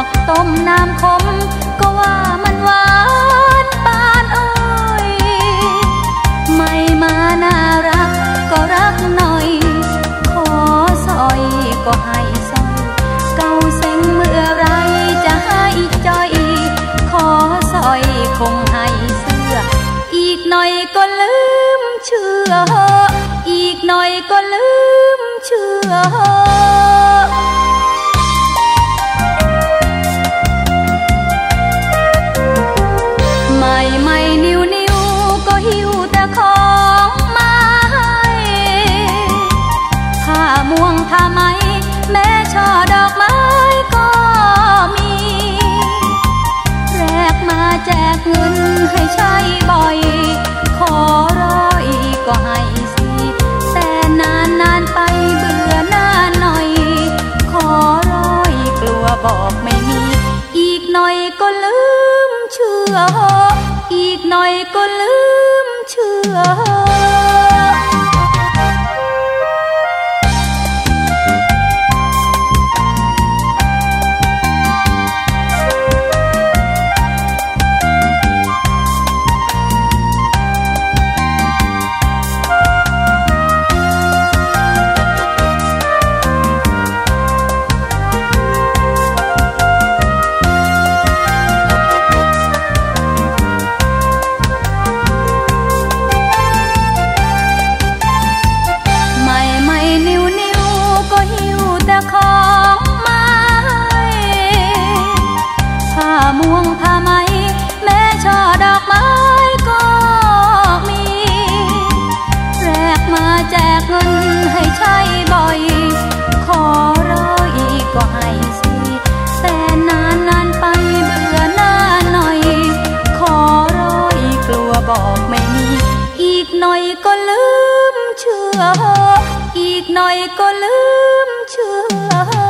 ผักต้มน้ำขมก็ว่ามันหวานปานอ้อยไม่มาน่ารักก็รักหน่อย ขอสอยก็ให้สอยเก่าเซ็งเมื่อไรจะให้จอย ขอสอยคงให้เสื้อ อีกหน่อยก็ลืมเชื่อ อีกหน่อยก็ลืมเชื่อ ผ้าไหม แม้ช่อดอกไม้ก็มี แรกมาแจกเงินให้ใช่บ่อย ขอร้อยก็ให้สิแต่นานนานไปเบื่อหน้าหน่อย ขอร้อยกลัวบอกไม่มี อีกหน่อยก็ลืมเชื่อ อีกหน่อยก็ลืมเชื่อ เงินให้ใช้บ่อย ขอร้อยก็ให้สิแต่นานนานไปเบื่อหน้าหน่อย ขอร้อยกลัวบอกไม่มี อีกหน่อยก็ลืมเชื่อ อีกหน่อยก็ลืมเชื่อ